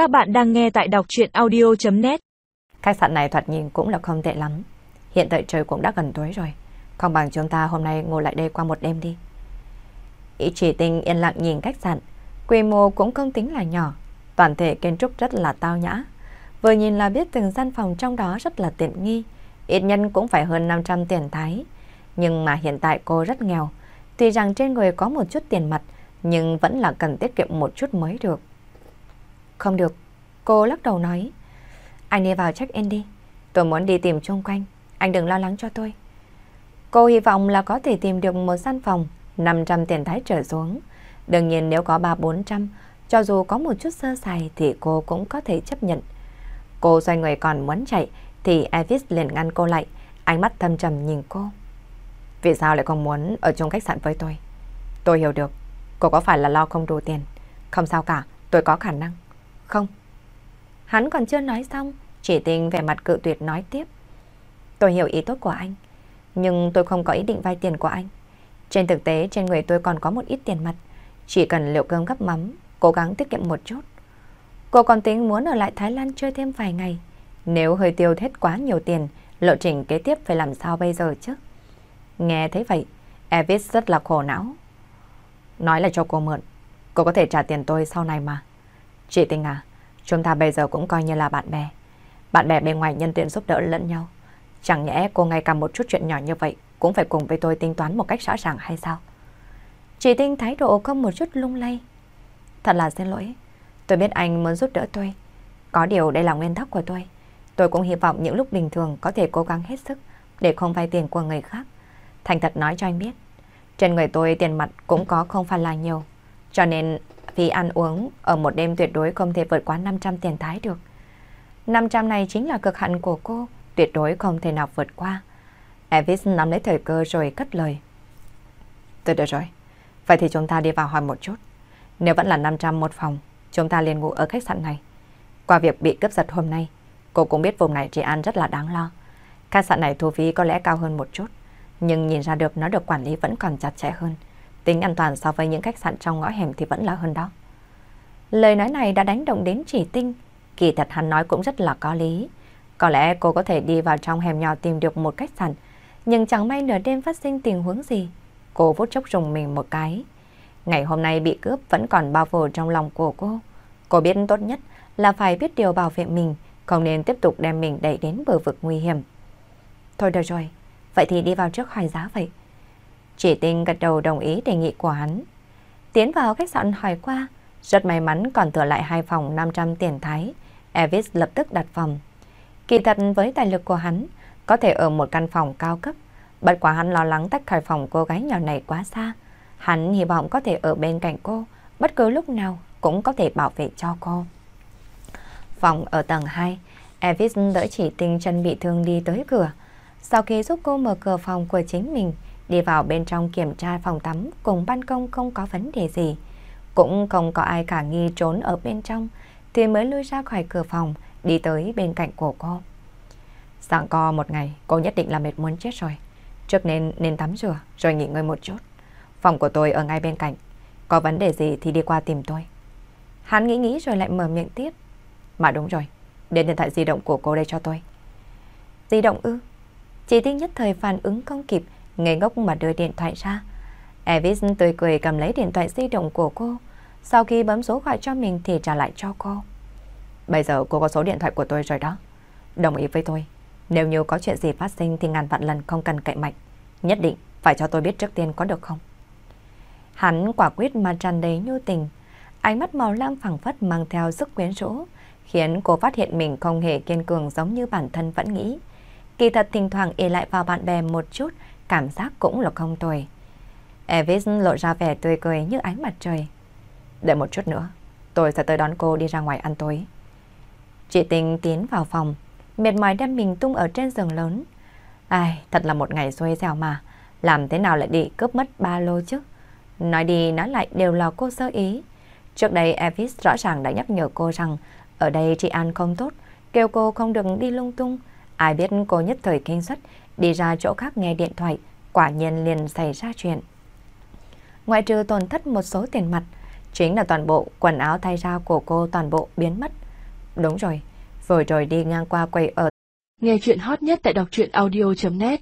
Các bạn đang nghe tại đọc chuyện audio.net Khách sạn này thoạt nhìn cũng là không tệ lắm. Hiện tại trời cũng đã gần tối rồi. Không bằng chúng ta hôm nay ngồi lại đây qua một đêm đi. Ý chỉ tình yên lặng nhìn khách sạn. Quy mô cũng không tính là nhỏ. Toàn thể kiến trúc rất là tao nhã. Vừa nhìn là biết từng gian phòng trong đó rất là tiện nghi. Ít nhân cũng phải hơn 500 tiền thái. Nhưng mà hiện tại cô rất nghèo. Tuy rằng trên người có một chút tiền mặt, nhưng vẫn là cần tiết kiệm một chút mới được. Không được, cô lắc đầu nói. Anh đi vào check-in đi. Tôi muốn đi tìm chung quanh, anh đừng lo lắng cho tôi. Cô hy vọng là có thể tìm được một gian phòng 500 tiền thái trở xuống. Đương nhiên nếu có 3-400, cho dù có một chút sơ sài thì cô cũng có thể chấp nhận. Cô xoay người còn muốn chạy thì Elvis liền ngăn cô lại, ánh mắt thâm trầm nhìn cô. Vì sao lại không muốn ở chung khách sạn với tôi? Tôi hiểu được, cô có phải là lo không đủ tiền? Không sao cả, tôi có khả năng. Không. Hắn còn chưa nói xong, chỉ tình vẻ mặt cự tuyệt nói tiếp. Tôi hiểu ý tốt của anh, nhưng tôi không có ý định vay tiền của anh. Trên thực tế, trên người tôi còn có một ít tiền mặt. Chỉ cần liệu cơm gấp mắm, cố gắng tiết kiệm một chút. Cô còn tính muốn ở lại Thái Lan chơi thêm vài ngày. Nếu hơi tiêu hết quá nhiều tiền, lộ trình kế tiếp phải làm sao bây giờ chứ? Nghe thấy vậy, Evis rất là khổ não. Nói là cho cô mượn, cô có thể trả tiền tôi sau này mà. Chị Tinh à, chúng ta bây giờ cũng coi như là bạn bè. Bạn bè bên ngoài nhân tiện giúp đỡ lẫn nhau. Chẳng nhẽ cô ngay cả một chút chuyện nhỏ như vậy cũng phải cùng với tôi tính toán một cách rõ ràng hay sao? Chị Tinh thái độ không một chút lung lay. Thật là xin lỗi. Tôi biết anh muốn giúp đỡ tôi. Có điều đây là nguyên tắc của tôi. Tôi cũng hy vọng những lúc bình thường có thể cố gắng hết sức để không vay tiền của người khác. Thành thật nói cho anh biết. Trên người tôi tiền mặt cũng có không phải là nhiều. Cho nên vì ăn uống ở một đêm tuyệt đối không thể vượt quá 500 tiền thái được. 500 này chính là cực hạn của cô, tuyệt đối không thể nào vượt qua. Elvis nắm lấy thời cơ rồi cất lời. Tôi được rồi. Vậy thì chúng ta đi vào hỏi một chút. Nếu vẫn là 500 một phòng, chúng ta liền ngủ ở khách sạn này. Qua việc bị cướp giật hôm nay, cô cũng biết vùng này trị an rất là đáng lo. Khách sạn này thu phí có lẽ cao hơn một chút, nhưng nhìn ra được nó được quản lý vẫn còn chặt chẽ hơn. Tính an toàn so với những khách sạn trong ngõ hẻm thì vẫn là hơn đó. Lời nói này đã đánh động đến chỉ tinh. Kỳ thật hắn nói cũng rất là có lý. Có lẽ cô có thể đi vào trong hẻm nhỏ tìm được một khách sạn. Nhưng chẳng may nửa đêm phát sinh tình huống gì. Cô vút chốc rùng mình một cái. Ngày hôm nay bị cướp vẫn còn bao phủ trong lòng của cô. Cô biết tốt nhất là phải biết điều bảo vệ mình, không nên tiếp tục đem mình đẩy đến bờ vực nguy hiểm. Thôi được rồi, vậy thì đi vào trước hỏi giá vậy. Chỉ tinh gật đầu đồng ý đề nghị của hắn. Tiến vào khách sạn hỏi qua, rất may mắn còn thừa lại hai phòng 500 tiền thái. Evis lập tức đặt phòng. Kỳ thật với tài lực của hắn, có thể ở một căn phòng cao cấp. Bất quá hắn lo lắng tách khỏi phòng cô gái nhỏ này quá xa. Hắn hy vọng có thể ở bên cạnh cô, bất cứ lúc nào cũng có thể bảo vệ cho cô. Phòng ở tầng 2, Evis đỡ chỉ tinh chân bị thương đi tới cửa. Sau khi giúp cô mở cửa phòng của chính mình, đi vào bên trong kiểm tra phòng tắm cùng ban công không có vấn đề gì. Cũng không có ai cả nghi trốn ở bên trong, thì mới lui ra khỏi cửa phòng, đi tới bên cạnh của cô. Sáng co một ngày, cô nhất định là mệt muốn chết rồi. Trước nên nên tắm rửa, rồi nghỉ ngơi một chút. Phòng của tôi ở ngay bên cạnh. Có vấn đề gì thì đi qua tìm tôi. Hắn nghĩ nghĩ rồi lại mở miệng tiếp. Mà đúng rồi, đến điện thoại di động của cô đây cho tôi. Di động ư? chỉ tiếc nhất thời phản ứng không kịp, ngây ngốc mà đưa điện thoại ra. Evis tươi cười cầm lấy điện thoại di động của cô. Sau khi bấm số gọi cho mình thì trả lại cho cô. Bây giờ cô có số điện thoại của tôi rồi đó. Đồng ý với tôi. Nếu như có chuyện gì phát sinh thì ngàn vạn lần không cần cậy mạnh. Nhất định phải cho tôi biết trước tiên có được không? Hắn quả quyết mà tràn đầy nhu tình. Ánh mắt màu lam phẳng phất mang theo sức quyến rũ, khiến cô phát hiện mình không hề kiên cường giống như bản thân vẫn nghĩ. Kỳ thật thỉnh thoảng ỉ lại vào bạn bè một chút, cảm giác cũng là không tồi. Evis lộ ra vẻ tươi cười như ánh mặt trời. Đợi một chút nữa, tôi sẽ tới đón cô đi ra ngoài ăn tối. Chị Tình tiến vào phòng, mệt mỏi đem mình tung ở trên giường lớn. Ai, thật là một ngày xuôi dẻo mà, làm thế nào lại đi cướp mất ba lô chứ? Nói đi nói lại đều là cô sơ ý. Trước đây Evis rõ ràng đã nhắc nhở cô rằng ở đây chị An không tốt, kêu cô không được đi lung tung. Ai biết cô nhất thời kinh xuất, đi ra chỗ khác nghe điện thoại, quả nhiên liền xảy ra chuyện. Ngoại trừ tổn thất một số tiền mặt, chính là toàn bộ quần áo thay ra của cô toàn bộ biến mất. Đúng rồi, vừa rồi đi ngang qua quầy ở. Nghe chuyện hot nhất tại đọc truyện audio.net